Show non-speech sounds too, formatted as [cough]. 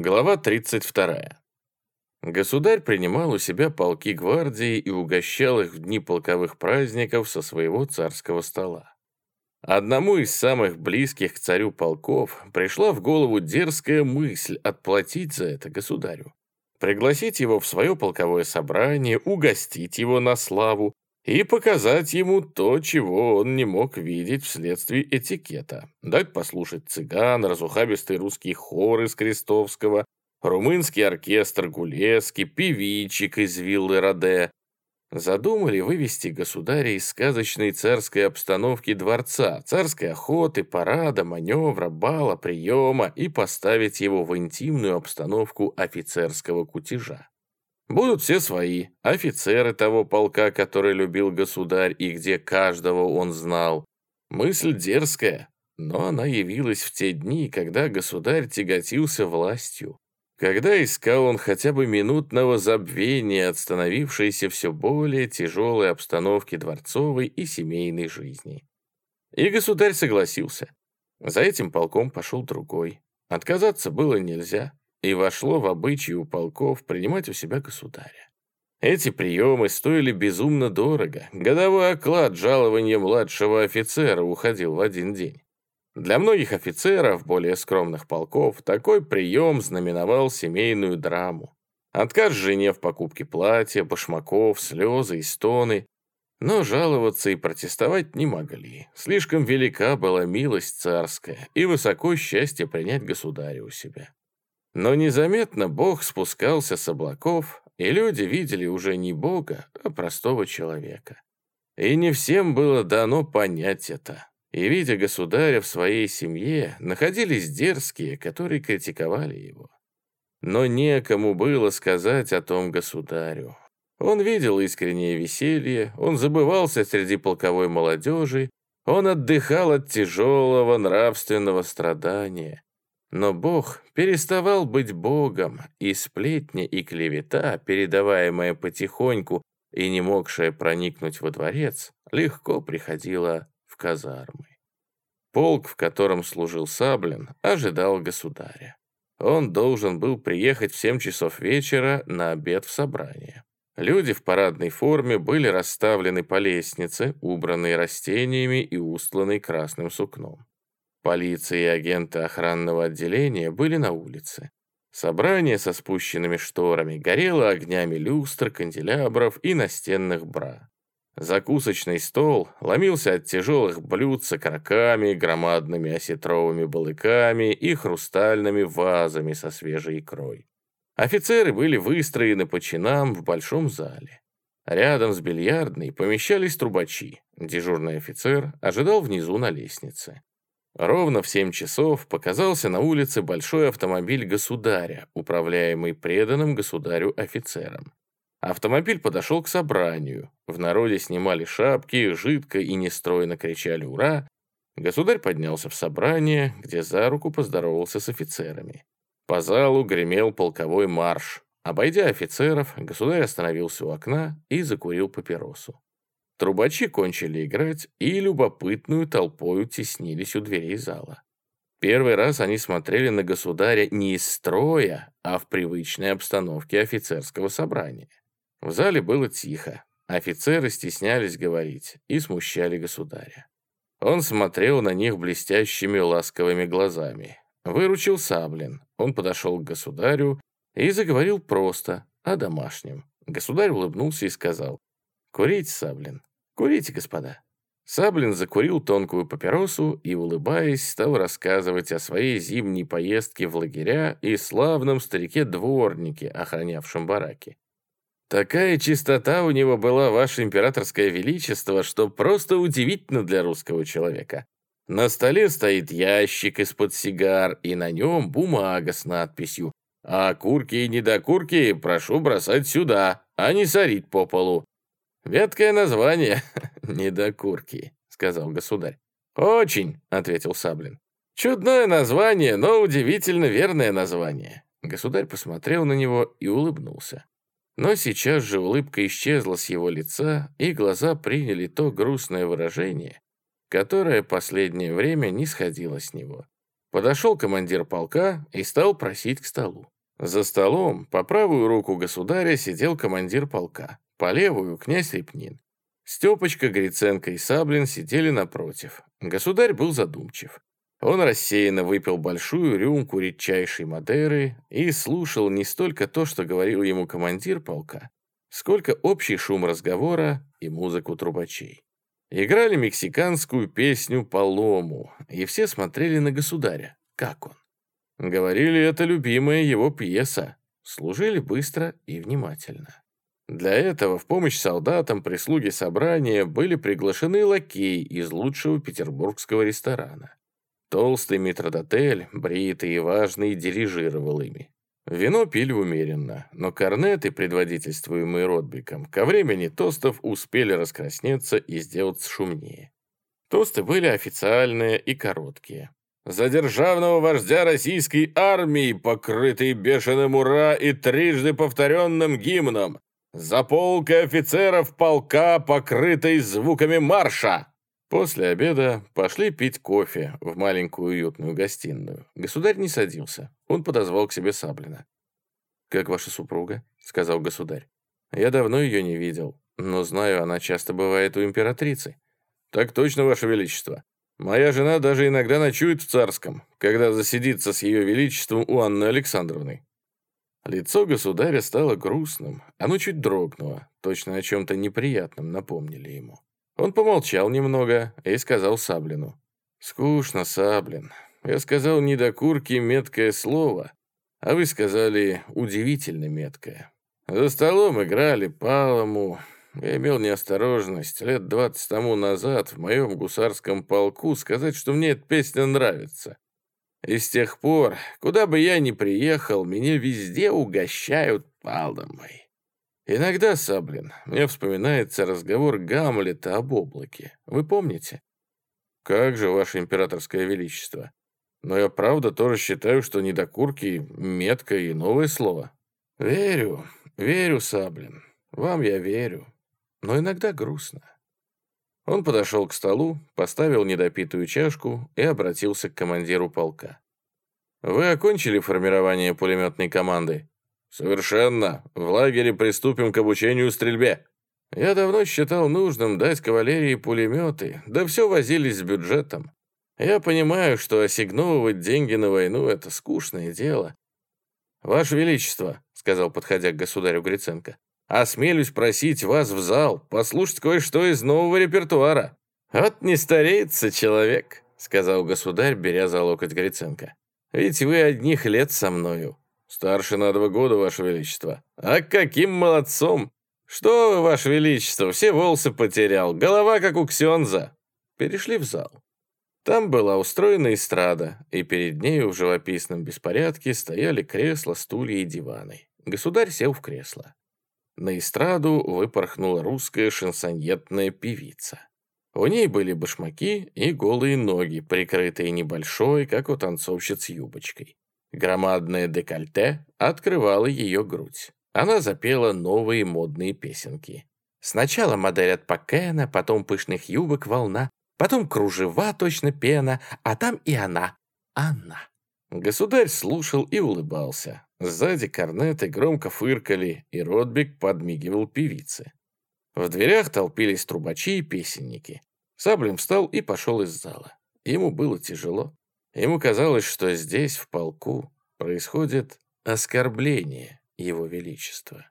Глава 32. Государь принимал у себя полки гвардии и угощал их в дни полковых праздников со своего царского стола. Одному из самых близких к царю полков пришла в голову дерзкая мысль отплатить за это государю. Пригласить его в свое полковое собрание, угостить его на славу и показать ему то, чего он не мог видеть вследствие этикета. Дать послушать цыган, разухабистый русский хор из Крестовского, румынский оркестр Гулески, певичек из виллы Роде. Задумали вывести государя из сказочной царской обстановки дворца, царской охоты, парада, маневра, бала, приема и поставить его в интимную обстановку офицерского кутежа. Будут все свои, офицеры того полка, который любил государь и где каждого он знал. Мысль дерзкая, но она явилась в те дни, когда государь тяготился властью, когда искал он хотя бы минутного забвения от становившейся все более тяжелой обстановки дворцовой и семейной жизни. И государь согласился. За этим полком пошел другой. Отказаться было нельзя и вошло в обычай у полков принимать у себя государя. Эти приемы стоили безумно дорого. Годовой оклад жалования младшего офицера уходил в один день. Для многих офицеров более скромных полков такой прием знаменовал семейную драму. Отказ жене в покупке платья, башмаков, слезы и стоны. Но жаловаться и протестовать не могли. Слишком велика была милость царская и высоко счастье принять государя у себя. Но незаметно Бог спускался с облаков, и люди видели уже не Бога, а простого человека. И не всем было дано понять это. И, видя государя в своей семье, находились дерзкие, которые критиковали его. Но некому было сказать о том государю. Он видел искреннее веселье, он забывался среди полковой молодежи, он отдыхал от тяжелого нравственного страдания. Но Бог переставал быть Богом, и сплетни и клевета, передаваемая потихоньку и не могшая проникнуть во дворец, легко приходила в казармы. Полк, в котором служил Саблин, ожидал государя. Он должен был приехать в 7 часов вечера на обед в собрание. Люди в парадной форме были расставлены по лестнице, убранные растениями и устланные красным сукном. Полиция и агенты охранного отделения были на улице. Собрание со спущенными шторами горело огнями люстр, канделябров и настенных бра. Закусочный стол ломился от тяжелых блюд с окороками, громадными осетровыми балыками и хрустальными вазами со свежей икрой. Офицеры были выстроены по чинам в большом зале. Рядом с бильярдной помещались трубачи. Дежурный офицер ожидал внизу на лестнице. Ровно в семь часов показался на улице большой автомобиль государя, управляемый преданным государю офицером. Автомобиль подошел к собранию. В народе снимали шапки, жидко и нестройно кричали «Ура!». Государь поднялся в собрание, где за руку поздоровался с офицерами. По залу гремел полковой марш. Обойдя офицеров, государь остановился у окна и закурил папиросу. Трубачи кончили играть и любопытную толпою теснились у дверей зала. Первый раз они смотрели на государя не из строя, а в привычной обстановке офицерского собрания. В зале было тихо. Офицеры стеснялись говорить и смущали государя. Он смотрел на них блестящими ласковыми глазами. Выручил Саблин. Он подошел к государю и заговорил просто, о домашнем. Государь улыбнулся и сказал, «Курите, Саблин, «Курите, господа». Саблин закурил тонкую папиросу и, улыбаясь, стал рассказывать о своей зимней поездке в лагеря и славном старике-дворнике, охранявшем бараки. «Такая чистота у него была, ваше императорское величество, что просто удивительно для русского человека. На столе стоит ящик из-под сигар, и на нем бумага с надписью «А курки и недокурки прошу бросать сюда, а не сорить по полу. «Веткое название, [laughs] недокурки», — сказал государь. «Очень», — ответил Саблин. «Чудное название, но удивительно верное название». Государь посмотрел на него и улыбнулся. Но сейчас же улыбка исчезла с его лица, и глаза приняли то грустное выражение, которое последнее время не сходило с него. Подошел командир полка и стал просить к столу. За столом по правую руку государя сидел командир полка, по левую — князь Репнин. Степочка, Гриценко и Саблин сидели напротив. Государь был задумчив. Он рассеянно выпил большую рюмку редчайшей Мадеры и слушал не столько то, что говорил ему командир полка, сколько общий шум разговора и музыку трубачей. Играли мексиканскую песню «Палому», и все смотрели на государя, как он. Говорили, это любимая его пьеса. Служили быстро и внимательно. Для этого в помощь солдатам прислуги собрания были приглашены лакеи из лучшего петербургского ресторана. Толстый метродотель, бритый и важный, дирижировал ими. Вино пили умеренно, но корнеты, предводительствуемые Ротбиком, ко времени тостов успели раскраснеться и сделаться шумнее. Тосты были официальные и короткие. «За державного вождя российской армии, покрытый бешеным ура и трижды повторенным гимном! За полк офицеров полка, покрытой звуками марша!» После обеда пошли пить кофе в маленькую уютную гостиную. Государь не садился. Он подозвал к себе Саблина. «Как ваша супруга?» — сказал государь. «Я давно ее не видел, но знаю, она часто бывает у императрицы». «Так точно, ваше величество. Моя жена даже иногда ночует в царском, когда засидится с ее величеством у Анны Александровны». Лицо государя стало грустным, оно чуть дрогнуло, точно о чем-то неприятном напомнили ему. Он помолчал немного и сказал Саблину. «Скучно, Саблин. Я сказал не до курки меткое слово, а вы сказали удивительно меткое. За столом играли палому. Я имел неосторожность лет двадцать тому назад в моем гусарском полку сказать, что мне эта песня нравится. И с тех пор, куда бы я ни приехал, меня везде угощают паломой. Иногда, Саблин, мне вспоминается разговор Гамлета об облаке. Вы помните? Как же, ваше императорское величество? Но я правда тоже считаю, что недокурки — метка и новое слово. Верю, верю, Саблин. Вам я верю. Но иногда грустно. Он подошел к столу, поставил недопитую чашку и обратился к командиру полка. «Вы окончили формирование пулеметной команды?» «Совершенно. В лагере приступим к обучению стрельбе». Я давно считал нужным дать кавалерии пулеметы, да все возились с бюджетом. Я понимаю, что ассигновывать деньги на войну — это скучное дело. «Ваше Величество», — сказал, подходя к государю Гриценко, «осмелюсь просить вас в зал послушать кое-что из нового репертуара». «Вот не стареется человек», — сказал государь, беря за локоть Гриценко. «Ведь вы одних лет со мною. «Старше на два года, Ваше Величество». «А каким молодцом! Что вы, Ваше Величество, все волосы потерял, голова как у Ксенза». Перешли в зал. Там была устроена эстрада, и перед нею в живописном беспорядке стояли кресла, стулья и диваны. Государь сел в кресло. На эстраду выпорхнула русская шансонетная певица. У ней были башмаки и голые ноги, прикрытые небольшой, как у танцовщиц, юбочкой. Громадное декольте открывало ее грудь. Она запела новые модные песенки. Сначала модель от Пакена, потом пышных юбок волна, потом кружева точно пена, а там и она, Анна. Государь слушал и улыбался. Сзади корнеты громко фыркали, и Ротбик подмигивал певице. В дверях толпились трубачи и песенники. Саблин встал и пошел из зала. Ему было тяжело. Ему казалось, что здесь, в полку, происходит оскорбление его величества.